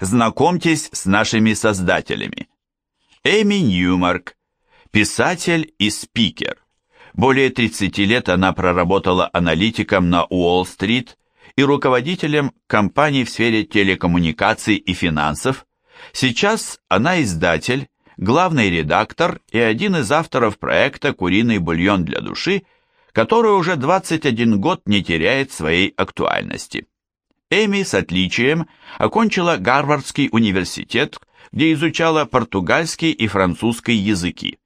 Знакомьтесь с нашими создателями. Эми Ньюмарк, писатель и спикер. Более 30 лет она проработала аналитиком на Уолл-стрит и руководителем компаний в сфере телекоммуникаций и финансов. Сейчас она издатель, главный редактор и один из авторов проекта «Куриный бульон для души», который уже 21 год не теряет своей актуальности. Эми с отличием окончила Гарвардский университет, где изучала португальский и французский языки.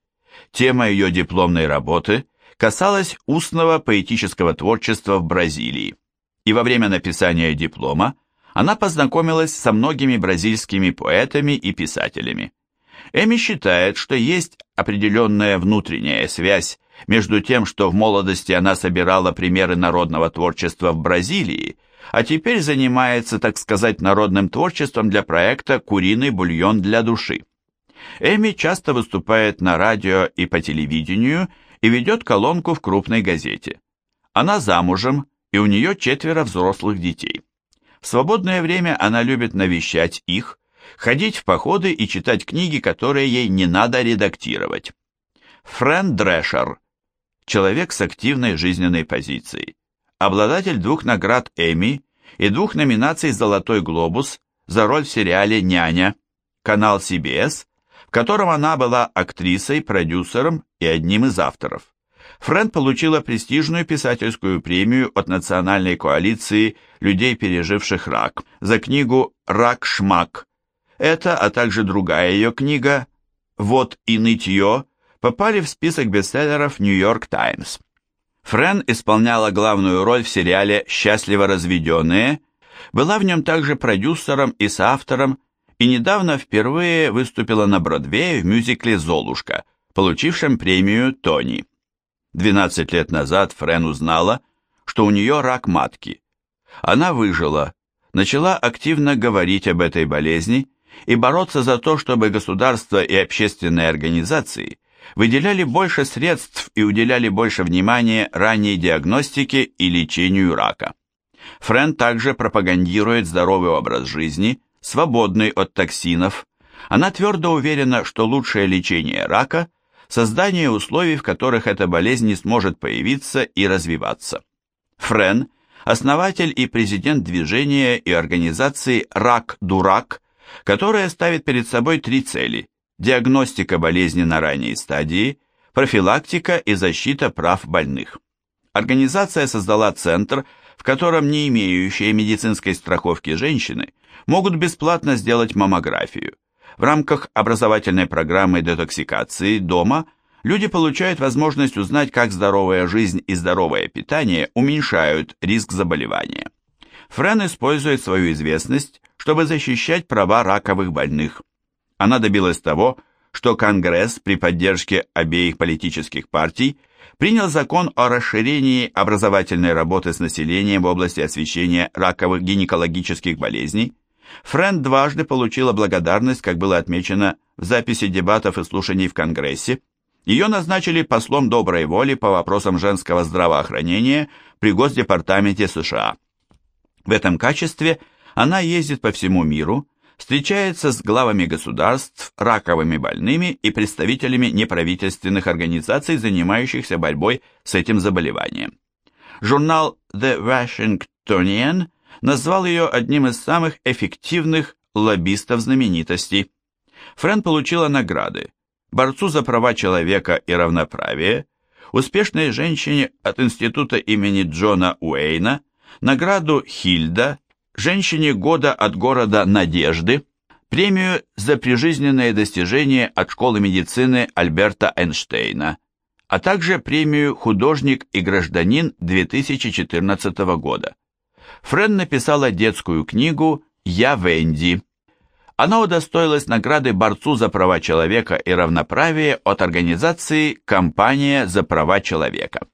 Тема ее дипломной работы касалась устного поэтического творчества в Бразилии. И во время написания диплома она познакомилась со многими бразильскими поэтами и писателями. Эми считает, что есть определенная внутренняя связь между тем, что в молодости она собирала примеры народного творчества в Бразилии, а теперь занимается, так сказать, народным творчеством для проекта «Куриный бульон для души». Эми часто выступает на радио и по телевидению и ведет колонку в крупной газете. Она замужем, и у нее четверо взрослых детей. В свободное время она любит навещать их, ходить в походы и читать книги, которые ей не надо редактировать. Френ Дрешер – человек с активной жизненной позицией, обладатель двух наград Эмми и двух номинаций «Золотой глобус» за роль в сериале «Няня», канал CBS, в котором она была актрисой, продюсером и одним из авторов. Френ получила престижную писательскую премию от Национальной коалиции людей, переживших рак, за книгу «Рак-шмак». Это, а также другая ее книга «Вот и нытье» попали в список бестселлеров «Нью-Йорк Таймс». Френ исполняла главную роль в сериале «Счастливо разведенные», была в нем также продюсером и соавтором и недавно впервые выступила на Бродвее в мюзикле «Золушка», получившем премию Тони. 12 лет назад Френ узнала, что у нее рак матки. Она выжила, начала активно говорить об этой болезни и бороться за то, чтобы государство и общественные организации выделяли больше средств и уделяли больше внимания ранней диагностике и лечению рака. Френ также пропагандирует здоровый образ жизни, свободный от токсинов. Она твердо уверена, что лучшее лечение рака – создание условий, в которых эта болезнь не сможет появиться и развиваться. Френ – основатель и президент движения и организации «Рак-дурак», которая ставит перед собой три цели – диагностика болезни на ранней стадии, профилактика и защита прав больных. Организация создала центр, в котором не имеющие медицинской страховки женщины могут бесплатно сделать маммографию. В рамках образовательной программы детоксикации дома люди получают возможность узнать, как здоровая жизнь и здоровое питание уменьшают риск заболевания. Френ использует свою известность, чтобы защищать права раковых больных. Она добилась того, что Конгресс при поддержке обеих политических партий принял закон о расширении образовательной работы с населением в области освещения раковых гинекологических болезней. Фрэнд дважды получила благодарность, как было отмечено в записи дебатов и слушаний в Конгрессе. Ее назначили послом доброй воли по вопросам женского здравоохранения при Госдепартаменте США. В этом качестве она ездит по всему миру, встречается с главами государств, раковыми больными и представителями неправительственных организаций, занимающихся борьбой с этим заболеванием. Журнал The Washingtonian назвал ее одним из самых эффективных лоббистов знаменитостей. Френ получила награды борцу за права человека и равноправие, успешной женщине от Института имени Джона Уэйна, награду Хильда женщине года от города Надежды, премию за прижизненные достижения от школы медицины Альберта Эйнштейна, а также премию «Художник и гражданин» 2014 года. Френ написала детскую книгу «Я Венди». Она удостоилась награды борцу за права человека и равноправие от организации «Компания за права человека».